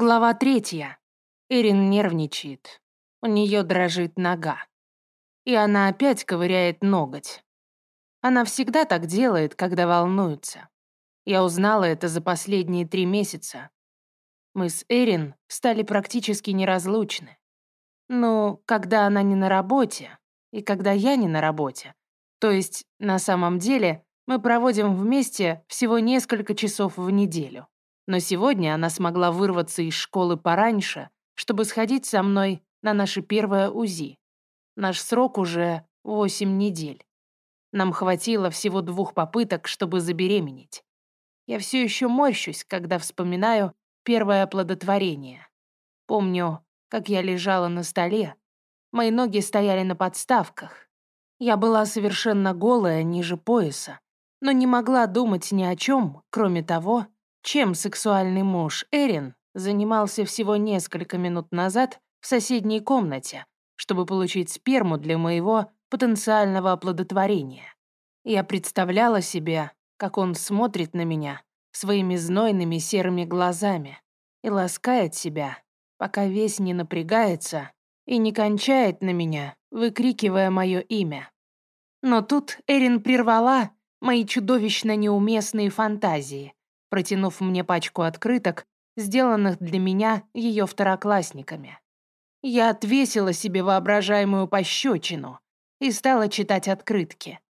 Глава третья. Эрин нервничает. У нее дрожит нога. И она опять ковыряет ноготь. Она всегда так делает, когда волнуется. Я узнала это за последние три месяца. Мы с Эрин стали практически неразлучны. Ну, когда она не на работе, и когда я не на работе. То есть, на самом деле, мы проводим вместе всего несколько часов в неделю. Но сегодня она смогла вырваться из школы пораньше, чтобы сходить со мной на наше первое УЗИ. Наш срок уже 8 недель. Нам хватило всего двух попыток, чтобы забеременеть. Я все еще морщусь, когда вспоминаю первое оплодотворение. Помню, как я лежала на столе. Мои ноги стояли на подставках. Я была совершенно голая ниже пояса, но не могла думать ни о чем, кроме того, чем сексуальный муж Эрин занимался всего несколько минут назад в соседней комнате, чтобы получить сперму для моего потенциального оплодотворения. Я представляла себе, как он смотрит на меня своими знойными серыми глазами и ласкает себя, пока весь не напрягается и не кончает на меня, выкрикивая мое имя. Но тут Эрин прервала мои чудовищно неуместные фантазии, протянув мне пачку открыток, сделанных для меня ее второклассниками. Я отвесила себе воображаемую пощечину и стала читать открытки.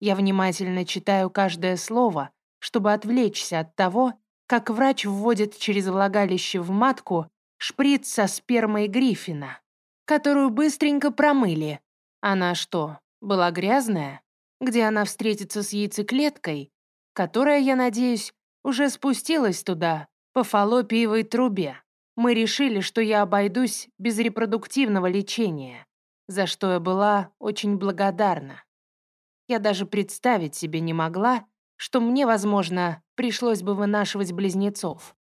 Я внимательно читаю каждое слово, чтобы отвлечься от того, как врач вводит через влагалище в матку шприц со спермой Гриффина, которую быстренько промыли. Она что, была грязная? Где она встретится с яйцеклеткой, которая, я надеюсь, уже спустилась туда, по фаллопиевой трубе. Мы решили, что я обойдусь без репродуктивного лечения, за что я была очень благодарна. Я даже представить себе не могла, что мне, возможно, пришлось бы вынашивать близнецов.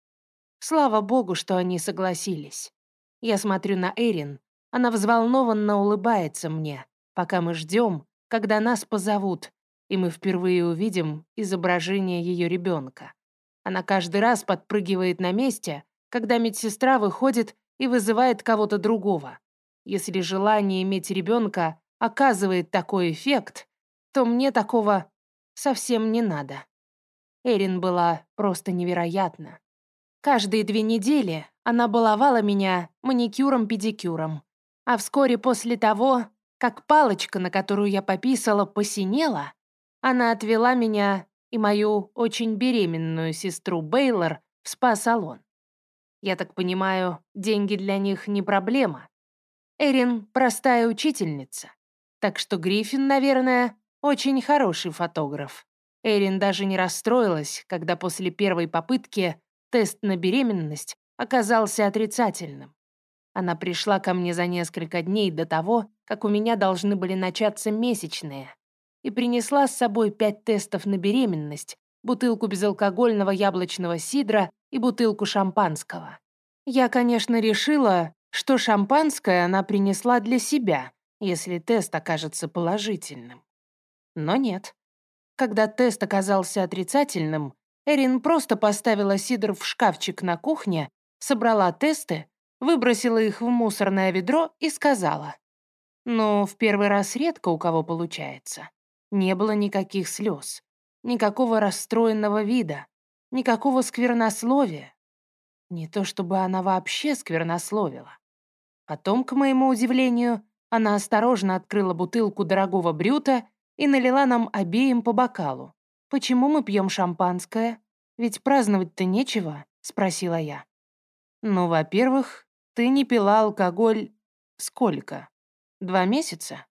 Слава богу, что они согласились. Я смотрю на Эрин, она взволнованно улыбается мне, пока мы ждем, когда нас позовут, и мы впервые увидим изображение ее ребенка. Она каждый раз подпрыгивает на месте, когда медсестра выходит и вызывает кого-то другого. Если желание иметь ребенка оказывает такой эффект, то мне такого совсем не надо. Эрин была просто невероятна. Каждые две недели она баловала меня маникюром-педикюром, а вскоре после того, как палочка, на которую я пописала, посинела, она отвела меня и мою очень беременную сестру Бейлор в спа-салон. Я так понимаю, деньги для них не проблема. Эрин — простая учительница, так что Гриффин, наверное, очень хороший фотограф. Эрин даже не расстроилась, когда после первой попытки тест на беременность оказался отрицательным. Она пришла ко мне за несколько дней до того, как у меня должны были начаться месячные, и принесла с собой пять тестов на беременность, бутылку безалкогольного яблочного сидра и бутылку шампанского. Я, конечно, решила, что шампанское она принесла для себя, если тест окажется положительным. Но нет. Когда тест оказался отрицательным, Эрин просто поставила сидр в шкафчик на кухне, собрала тесты, выбросила их в мусорное ведро и сказала, «Ну, в первый раз редко у кого получается. Не было никаких слез, никакого расстроенного вида, никакого сквернословия. Не то чтобы она вообще сквернословила. Потом, к моему удивлению, она осторожно открыла бутылку дорогого брюта и налила нам обеим по бокалу. «Почему мы пьем шампанское? Ведь праздновать-то нечего», — спросила я. «Ну, во-первых, ты не пила алкоголь... Сколько? Два месяца?»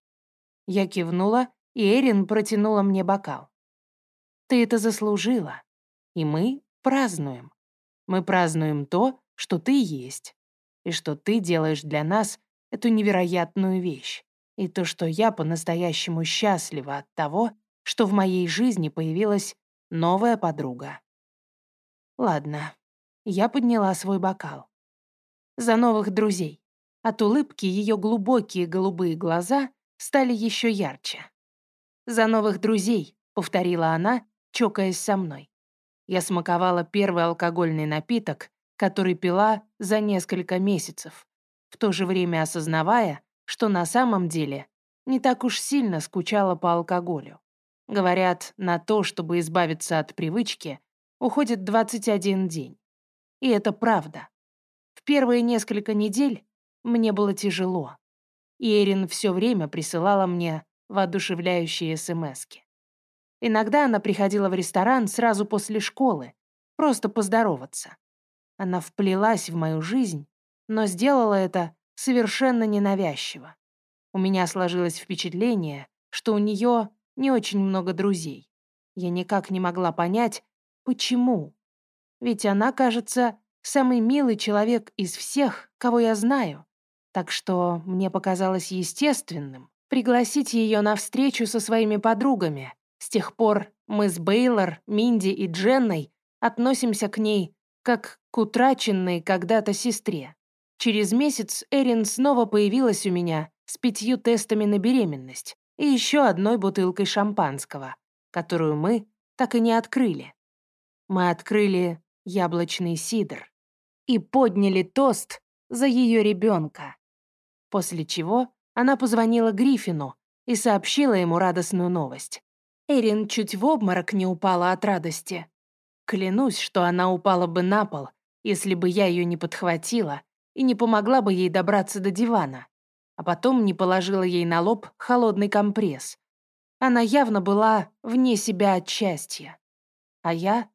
Я кивнула и Эрин протянула мне бокал. «Ты это заслужила, и мы празднуем. Мы празднуем то, что ты есть, и что ты делаешь для нас эту невероятную вещь, и то, что я по-настоящему счастлива от того, что в моей жизни появилась новая подруга. Ладно, я подняла свой бокал. За новых друзей. От улыбки ее глубокие голубые глаза стали еще ярче. «За новых друзей», — повторила она, чокаясь со мной. Я смаковала первый алкогольный напиток, который пила за несколько месяцев, в то же время осознавая, что на самом деле не так уж сильно скучала по алкоголю. Говорят, на то, чтобы избавиться от привычки, уходит 21 день. И это правда. В первые несколько недель мне было тяжело. И Эрин все время присылала мне воодушевляющие смски. Иногда она приходила в ресторан сразу после школы, просто поздороваться. Она вплелась в мою жизнь, но сделала это совершенно ненавязчиво. У меня сложилось впечатление, что у нее не очень много друзей. Я никак не могла понять, почему. Ведь она, кажется, самый милый человек из всех, кого я знаю. Так что мне показалось естественным пригласить ее на встречу со своими подругами. С тех пор мы с Бейлор, Минди и Дженной относимся к ней как к утраченной когда-то сестре. Через месяц Эрин снова появилась у меня с пятью тестами на беременность и еще одной бутылкой шампанского, которую мы так и не открыли. Мы открыли яблочный сидр и подняли тост за ее ребенка. После чего она позвонила Гриффину и сообщила ему радостную новость. Эрин чуть в обморок не упала от радости. Клянусь, что она упала бы на пол, если бы я ее не подхватила и не помогла бы ей добраться до дивана, а потом не положила ей на лоб холодный компресс. Она явно была вне себя от счастья. А я?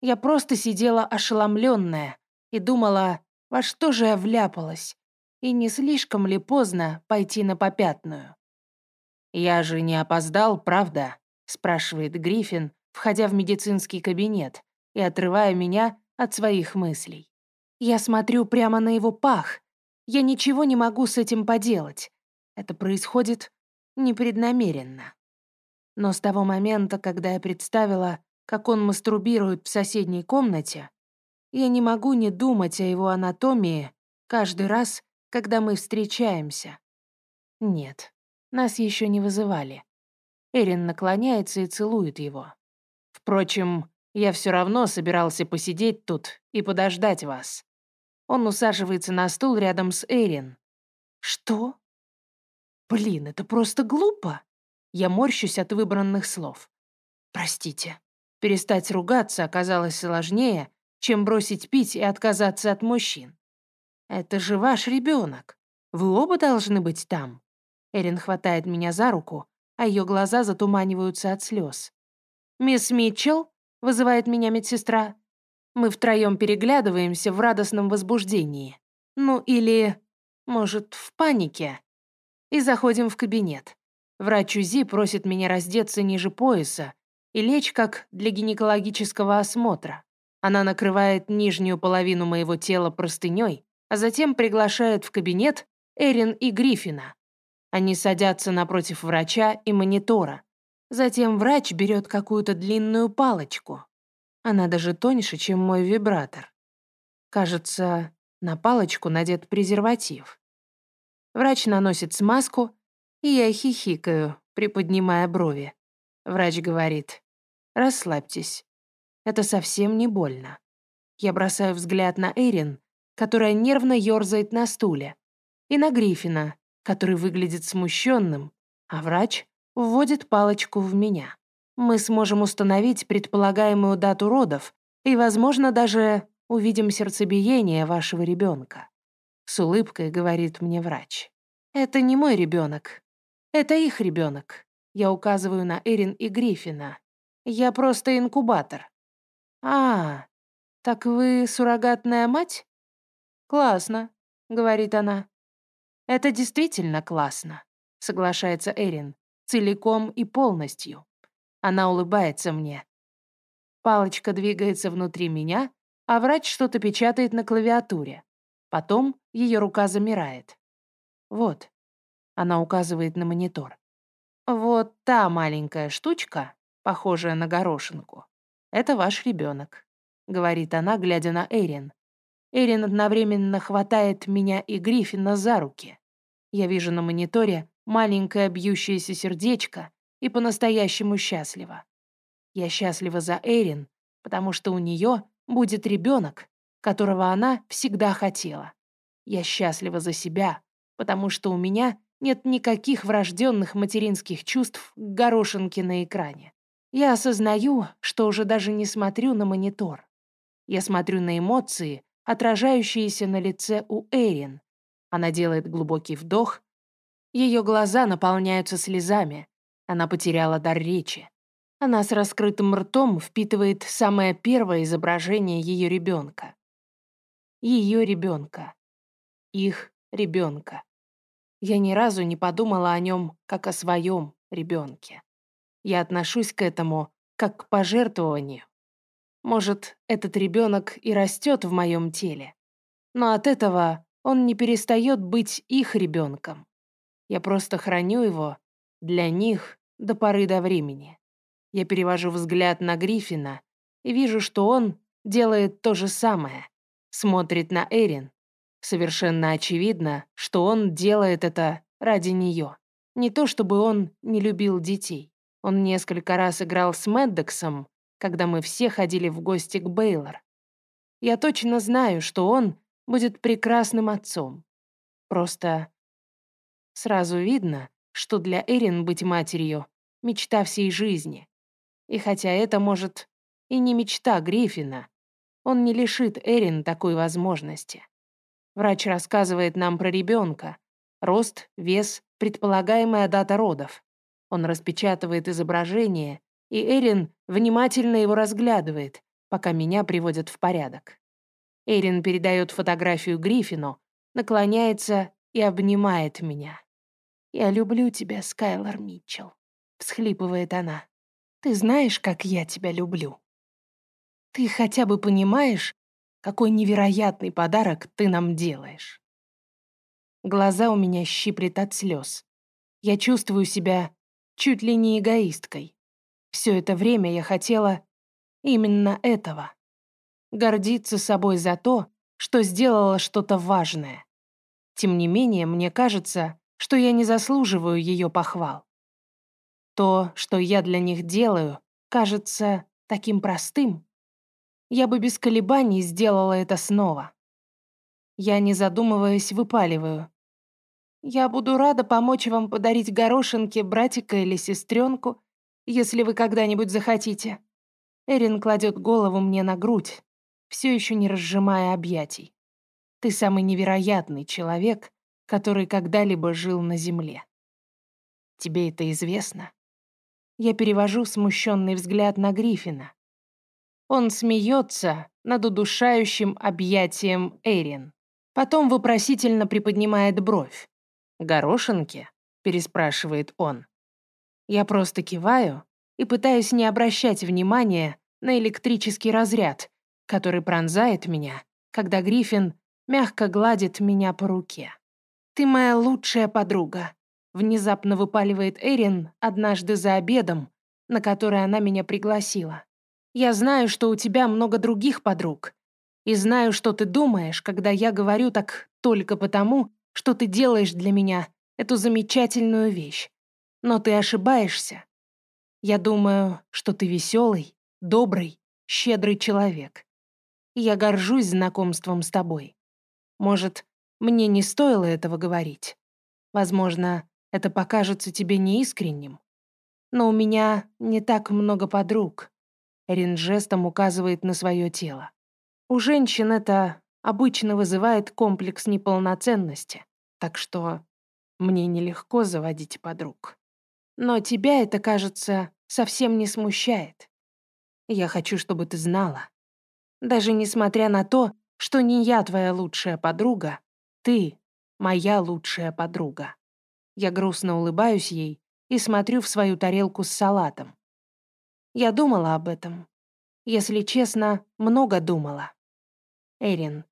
Я просто сидела ошеломленная и думала, во что же я вляпалась, и не слишком ли поздно пойти на попятную. «Я же не опоздал, правда?» — спрашивает Гриффин, входя в медицинский кабинет и отрывая меня от своих мыслей. Я смотрю прямо на его пах. Я ничего не могу с этим поделать. Это происходит непреднамеренно. Но с того момента, когда я представила, как он мастурбирует в соседней комнате, я не могу не думать о его анатомии каждый раз, когда мы встречаемся. Нет, нас еще не вызывали. Эрин наклоняется и целует его. Впрочем, я все равно собирался посидеть тут и подождать вас. Он усаживается на стул рядом с Эрин. «Что?» «Блин, это просто глупо!» Я морщусь от выбранных слов. «Простите. Перестать ругаться оказалось сложнее, чем бросить пить и отказаться от мужчин. Это же ваш ребенок. Вы оба должны быть там». Эрин хватает меня за руку, а ее глаза затуманиваются от слез. «Мисс Митчелл?» — вызывает меня медсестра. Мы втроем переглядываемся в радостном возбуждении. Ну или, может, в панике. И заходим в кабинет. Врач УЗИ просит меня раздеться ниже пояса и лечь как для гинекологического осмотра. Она накрывает нижнюю половину моего тела простыней, а затем приглашает в кабинет Эрин и Гриффина. Они садятся напротив врача и монитора. Затем врач берет какую-то длинную палочку, она даже тоньше, чем мой вибратор. Кажется, на палочку надет презерватив. Врач наносит смазку, и я хихикаю, приподнимая брови. Врач говорит, расслабьтесь, это совсем не больно. Я бросаю взгляд на Эрин, которая нервно ёрзает на стуле, и на Гриффина, который выглядит смущенным, а врач вводит палочку в меня мы сможем установить предполагаемую дату родов и, возможно, даже увидим сердцебиение вашего ребенка. С улыбкой говорит мне врач. Это не мой ребенок. Это их ребенок. Я указываю на Эрин и Гриффина. Я просто инкубатор. А, так вы суррогатная мать? Классно, говорит она. Это действительно классно, соглашается Эрин, целиком и полностью. Она улыбается мне. Палочка двигается внутри меня, а врач что-то печатает на клавиатуре. Потом ее рука замирает. Вот. Она указывает на монитор. Вот та маленькая штучка, похожая на горошинку, это ваш ребенок, говорит она, глядя на Эрин. Эрин одновременно хватает меня и Гриффина за руки. Я вижу на мониторе маленькое бьющееся сердечко и по-настоящему счастлива. Я счастлива за Эрин, потому что у нее будет ребенок, которого она всегда хотела. Я счастлива за себя, потому что у меня нет никаких врожденных материнских чувств к горошинке на экране. Я осознаю, что уже даже не смотрю на монитор. Я смотрю на эмоции, отражающиеся на лице у Эрин. Она делает глубокий вдох. Ее глаза наполняются слезами. Она потеряла дар речи. Она с раскрытым ртом впитывает самое первое изображение ее ребенка. Ее ребенка. Их ребенка. Я ни разу не подумала о нем, как о своем ребенке. Я отношусь к этому как к пожертвованию. Может, этот ребенок и растет в моем теле, но от этого он не перестает быть их ребенком. Я просто храню его для них до поры до времени. Я перевожу взгляд на Гриффина и вижу, что он делает то же самое, смотрит на Эрин. Совершенно очевидно, что он делает это ради нее. Не то чтобы он не любил детей. Он несколько раз играл с Мэддоксом, когда мы все ходили в гости к Бейлор. Я точно знаю, что он будет прекрасным отцом. Просто сразу видно, что для Эрин быть матерью — мечта всей жизни. И хотя это, может, и не мечта Гриффина, он не лишит Эрин такой возможности. Врач рассказывает нам про ребенка. Рост, вес, предполагаемая дата родов. Он распечатывает изображение, и Эрин внимательно его разглядывает, пока меня приводят в порядок. Эрин передает фотографию Гриффину, наклоняется и обнимает меня. «Я люблю тебя, Скайлор Митчелл», — всхлипывает она. «Ты знаешь, как я тебя люблю? Ты хотя бы понимаешь, какой невероятный подарок ты нам делаешь?» Глаза у меня щиплет от слез. Я чувствую себя чуть ли не эгоисткой. Все это время я хотела именно этого гордиться собой за то, что сделала что-то важное. Тем не менее, мне кажется, что я не заслуживаю ее похвал. То, что я для них делаю, кажется таким простым. Я бы без колебаний сделала это снова. Я, не задумываясь, выпаливаю. Я буду рада помочь вам подарить горошинки братика или сестренку, если вы когда-нибудь захотите. Эрин кладет голову мне на грудь, все еще не разжимая объятий. Ты самый невероятный человек, который когда-либо жил на Земле. Тебе это известно? Я перевожу смущенный взгляд на Гриффина. Он смеется над удушающим объятием Эрин. Потом вопросительно приподнимает бровь. «Горошинки?» — переспрашивает он. Я просто киваю и пытаюсь не обращать внимания на электрический разряд, который пронзает меня, когда Гриффин мягко гладит меня по руке. «Ты моя лучшая подруга», — внезапно выпаливает Эрин однажды за обедом, на который она меня пригласила. «Я знаю, что у тебя много других подруг, и знаю, что ты думаешь, когда я говорю так только потому, что ты делаешь для меня эту замечательную вещь. Но ты ошибаешься. Я думаю, что ты веселый, добрый, щедрый человек я горжусь знакомством с тобой. Может, мне не стоило этого говорить. Возможно, это покажется тебе неискренним. Но у меня не так много подруг. Эрин жестом указывает на свое тело. У женщин это обычно вызывает комплекс неполноценности, так что мне нелегко заводить подруг. Но тебя это, кажется, совсем не смущает. Я хочу, чтобы ты знала. Даже несмотря на то, что не я твоя лучшая подруга, ты моя лучшая подруга. Я грустно улыбаюсь ей и смотрю в свою тарелку с салатом. Я думала об этом. Если честно, много думала. Эрин,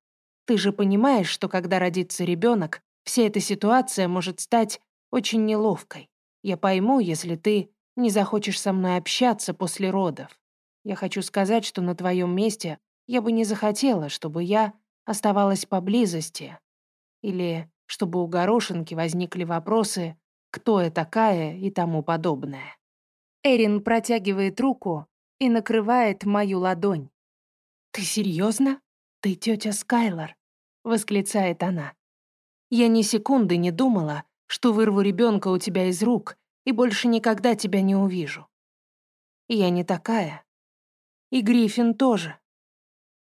ты же понимаешь, что когда родится ребенок, вся эта ситуация может стать очень неловкой. Я пойму, если ты не захочешь со мной общаться после родов. Я хочу сказать, что на твоем месте я бы не захотела, чтобы я оставалась поблизости. Или чтобы у горошинки возникли вопросы, кто я такая и тому подобное. Эрин протягивает руку и накрывает мою ладонь. «Ты серьезно? «Ты тетя Скайлор», — восклицает она. «Я ни секунды не думала, что вырву ребенка у тебя из рук и больше никогда тебя не увижу. Я не такая. И Гриффин тоже.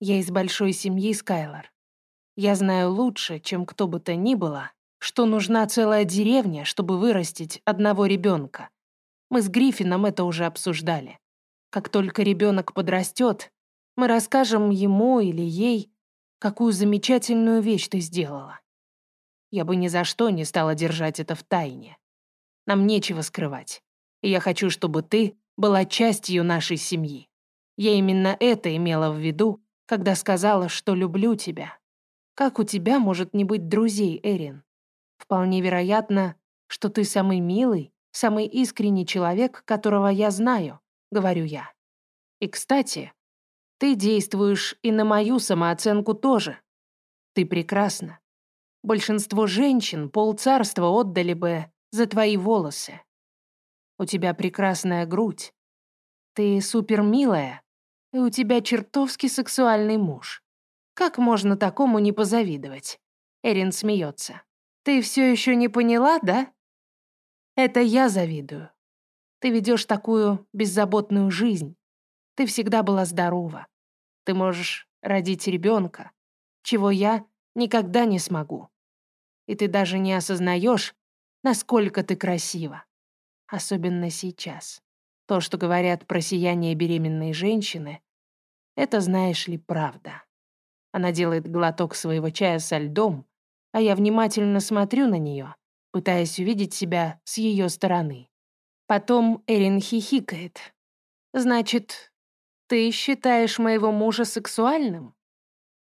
Я из большой семьи, Скайлор. Я знаю лучше, чем кто бы то ни было, что нужна целая деревня, чтобы вырастить одного ребенка. Мы с Гриффином это уже обсуждали. Как только ребенок подрастет, мы расскажем ему или ей, какую замечательную вещь ты сделала. Я бы ни за что не стала держать это в тайне. Нам нечего скрывать. И я хочу, чтобы ты была частью нашей семьи. Я именно это имела в виду, когда сказала, что люблю тебя. Как у тебя может не быть друзей, Эрин? Вполне вероятно, что ты самый милый, самый искренний человек, которого я знаю, говорю я. И, кстати, ты действуешь и на мою самооценку тоже. Ты прекрасна. Большинство женщин полцарства отдали бы за твои волосы. У тебя прекрасная грудь. Ты супермилая, и у тебя чертовски сексуальный муж. Как можно такому не позавидовать? Эрин смеется. Ты все еще не поняла, да? Это я завидую. Ты ведешь такую беззаботную жизнь. Ты всегда была здорова. Ты можешь родить ребенка, чего я никогда не смогу. И ты даже не осознаешь, насколько ты красива. Особенно сейчас. То, что говорят про сияние беременной женщины, это, знаешь ли, правда. Она делает глоток своего чая со льдом, а я внимательно смотрю на нее, пытаясь увидеть себя с ее стороны. Потом Эрин хихикает. «Значит, ты считаешь моего мужа сексуальным?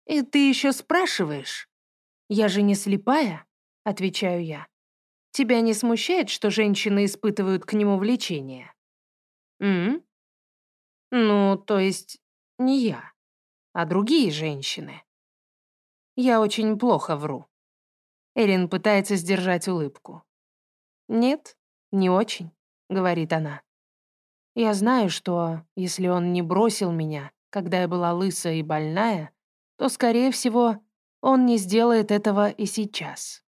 И ты еще спрашиваешь? Я же не слепая?» — отвечаю я. Тебя не смущает, что женщины испытывают к нему влечение? М? Ну, то есть не я, а другие женщины. Я очень плохо вру. Эрин пытается сдержать улыбку. «Нет, не очень», — говорит она. «Я знаю, что если он не бросил меня, когда я была лысая и больная, то, скорее всего, он не сделает этого и сейчас.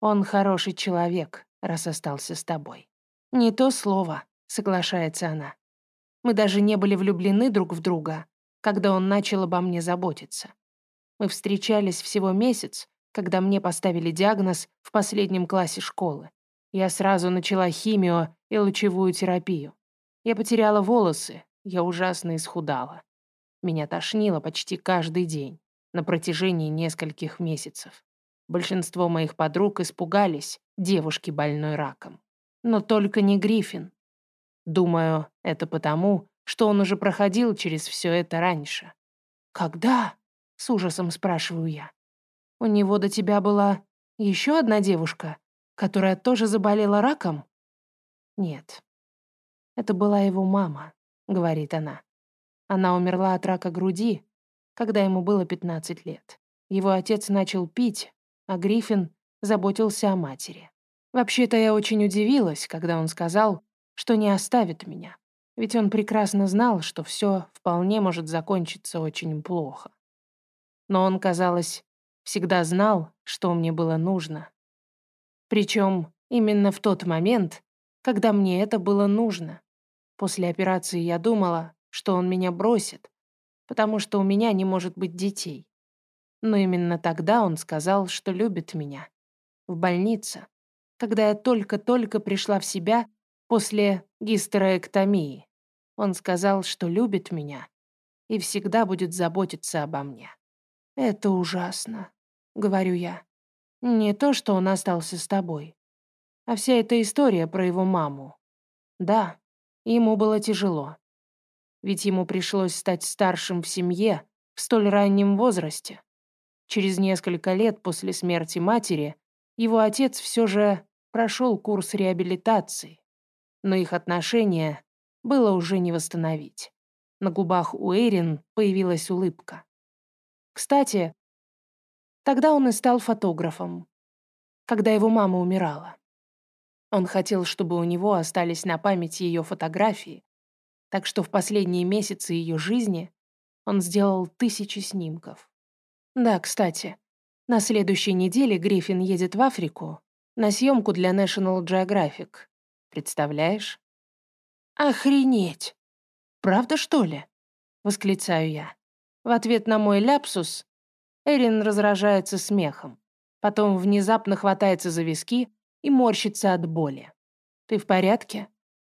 Он хороший человек, раз остался с тобой. Не то слово, соглашается она. Мы даже не были влюблены друг в друга, когда он начал обо мне заботиться. Мы встречались всего месяц, когда мне поставили диагноз в последнем классе школы. Я сразу начала химию и лучевую терапию. Я потеряла волосы, я ужасно исхудала. Меня тошнило почти каждый день на протяжении нескольких месяцев. Большинство моих подруг испугались девушки больной раком. Но только не Гриффин. Думаю, это потому, что он уже проходил через все это раньше. «Когда?» — с ужасом спрашиваю я. «У него до тебя была еще одна девушка, которая тоже заболела раком?» «Нет. Это была его мама», — говорит она. Она умерла от рака груди, когда ему было 15 лет. Его отец начал пить, а Гриффин заботился о матери. Вообще-то я очень удивилась, когда он сказал, что не оставит меня, ведь он прекрасно знал, что все вполне может закончиться очень плохо. Но он, казалось, всегда знал, что мне было нужно. Причем именно в тот момент, когда мне это было нужно. После операции я думала, что он меня бросит, потому что у меня не может быть детей. Но именно тогда он сказал, что любит меня. В больнице, когда я только-только пришла в себя после гистерэктомии. Он сказал, что любит меня и всегда будет заботиться обо мне. «Это ужасно», — говорю я. «Не то, что он остался с тобой, а вся эта история про его маму. Да, ему было тяжело. Ведь ему пришлось стать старшим в семье в столь раннем возрасте. Через несколько лет после смерти матери его отец все же прошел курс реабилитации, но их отношения было уже не восстановить. На губах у Эрин появилась улыбка. Кстати, тогда он и стал фотографом, когда его мама умирала. Он хотел, чтобы у него остались на память ее фотографии, так что в последние месяцы ее жизни он сделал тысячи снимков. Да, кстати, на следующей неделе Гриффин едет в Африку на съемку для National Geographic. Представляешь? Охренеть! Правда, что ли? Восклицаю я. В ответ на мой ляпсус Эрин разражается смехом. Потом внезапно хватается за виски и морщится от боли. «Ты в порядке?»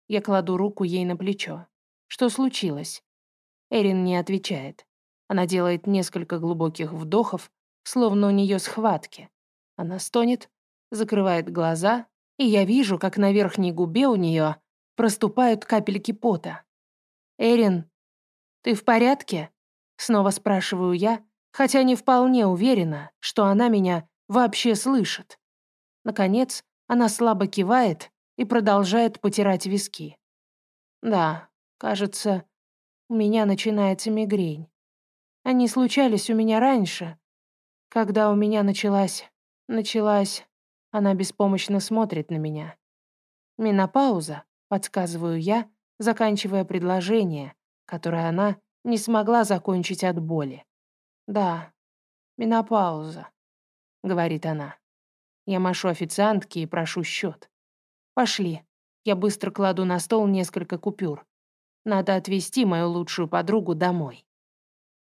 Я кладу руку ей на плечо. «Что случилось?» Эрин не отвечает. Она делает несколько глубоких вдохов, словно у нее схватки. Она стонет, закрывает глаза, и я вижу, как на верхней губе у нее проступают капельки пота. «Эрин, ты в порядке?» Снова спрашиваю я, хотя не вполне уверена, что она меня вообще слышит. Наконец, она слабо кивает и продолжает потирать виски. Да, кажется, у меня начинается мигрень. Они случались у меня раньше, когда у меня началась... началась... Она беспомощно смотрит на меня. Менопауза, подсказываю я, заканчивая предложение, которое она не смогла закончить от боли. «Да, менопауза», — говорит она. Я машу официантке и прошу счет. «Пошли». Я быстро кладу на стол несколько купюр. Надо отвезти мою лучшую подругу домой.